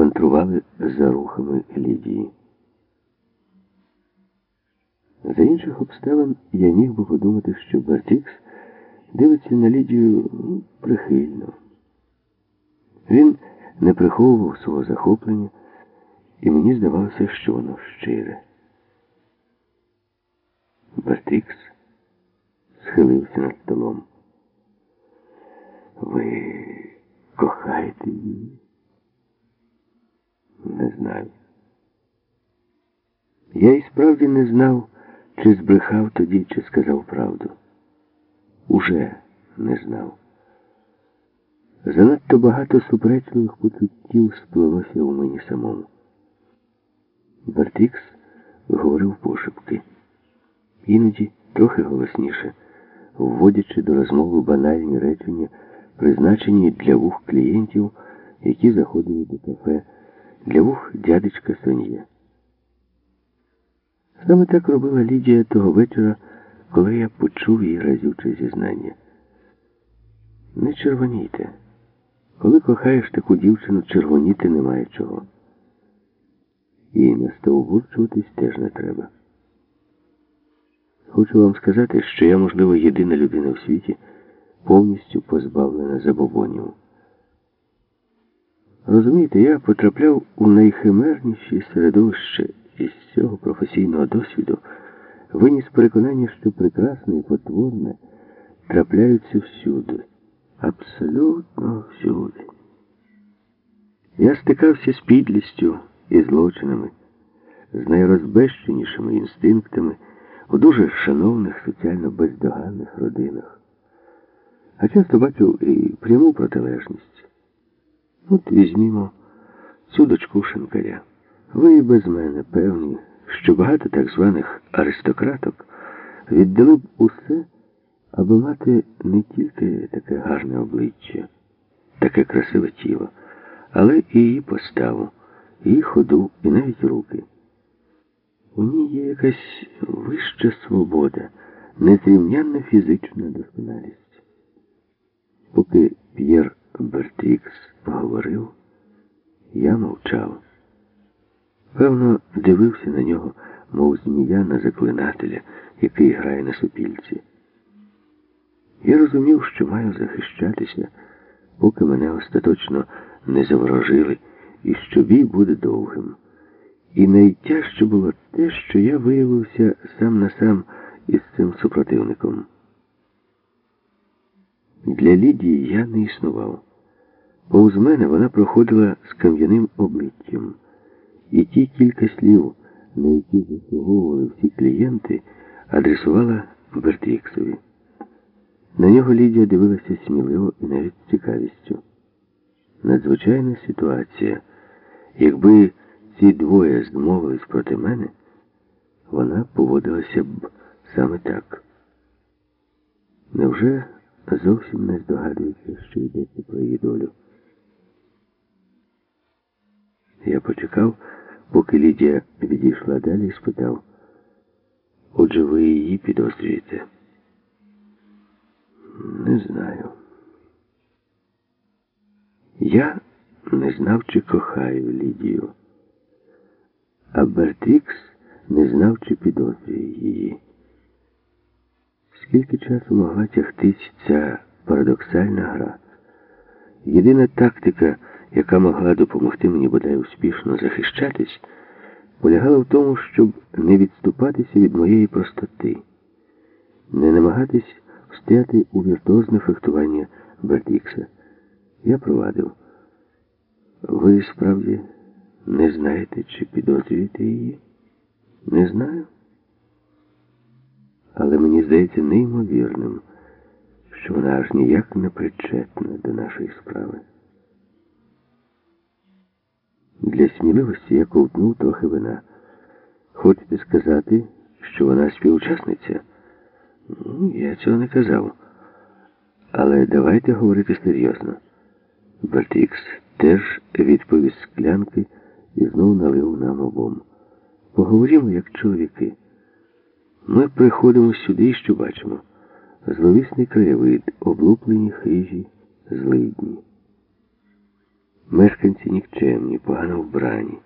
пантрували за рухами Лідії. За інших обставин я міг би подумати, що Бартікс дивиться на Лідію ну, прихильно. Він не приховував свого захоплення, і мені здавалося, що воно щире. Бартікс схилився над столом. Ви кохаєте її? Не знаю. Я і справді не знав, чи збрехав тоді, чи сказав правду. Уже не знав. Занадто багато суперечливих почуттів сплелося у мені самому. Бартікс говорив пошепки. Іноді трохи голосніше, вводячи до розмови банальні речення, призначені для вух клієнтів, які заходили до кафе, для вух дядечка Сон'є. Саме так робила Лідія того вечора, коли я почув її разюче зізнання. Не червонійте. Коли кохаєш таку дівчину, червоніти немає чого. І настовбурчуватись теж не треба. Хочу вам сказати, що я, можливо, єдина людина в світі, повністю позбавлена забобонів. Розумієте, я потрапляв у найхимерніші середовище із цього професійного досвіду, виніс переконання, що прекрасне і потворне трапляються всюди. Абсолютно всюди. Я стикався з підлістю і злочинами, з найрозбещенішими інстинктами у дуже шановних соціально бездоганних родинах. А часто бачив і пряму протилежність. От візьмімо цю дочку шинкаря. Ви без мене певні, що багато так званих аристократок віддали б усе, аби мати не тільки таке гарне обличчя, таке красиве тіло, але і її поставу, її ходу, і навіть руки. У ній є якась вища свобода, незрівнянна фізична досконалість. Поки П'єр Бертрікс говорив, я мовчав. Певно, дивився на нього, мов змія на заклинателя, який грає на супільці. Я розумів, що маю захищатися, поки мене остаточно не заворожили, і що бій буде довгим. І найтяжче було те, що я виявився сам на сам із цим супротивником. Для Лідії я не існував. Повз мене вона проходила з кам'яним обличчям, і ті кілька слів, на які заслуговували всі клієнти, адресувала Бертріксові. На нього Лідія дивилася сміливо і навіть цікавістю. Надзвичайна ситуація. Якби ці двоє змовились проти мене, вона поводилася б саме так. Невже зовсім не здогадується, що йдеться про її долю? Я почекав, поки Лідія відійшла далі і спитав, отже, ви її підозрюєте? Не знаю. Я не знав, чи кохаю Лідію. А Бертрікс не знав, чи підозрює її. Скільки часу могла тягтись ця парадоксальна гра? Єдина тактика, яка могла допомогти мені бодай успішно захищатись, полягала в тому, щоб не відступатися від моєї простоти, не намагатись встояти у віртуозне фехтування Бертрікса. Я провадив. Ви справді не знаєте, чи підозрюєте її? Не знаю. Але мені здається неймовірним, що вона аж ніяк не причетна до нашої справи. Для сміливості я ковтнув трохи вина. Хочете сказати, що вона співучасниця? Ну, я цього не казав. Але давайте говорити серйозно. Бертікс теж відповів склянки і знов налив нам обом. Поговоримо, як чоловіки. Ми приходимо сюди і що бачимо. Зловісний краєвид, облуплені хижі, злидні. Мешканці нікчемні, погано вбрані.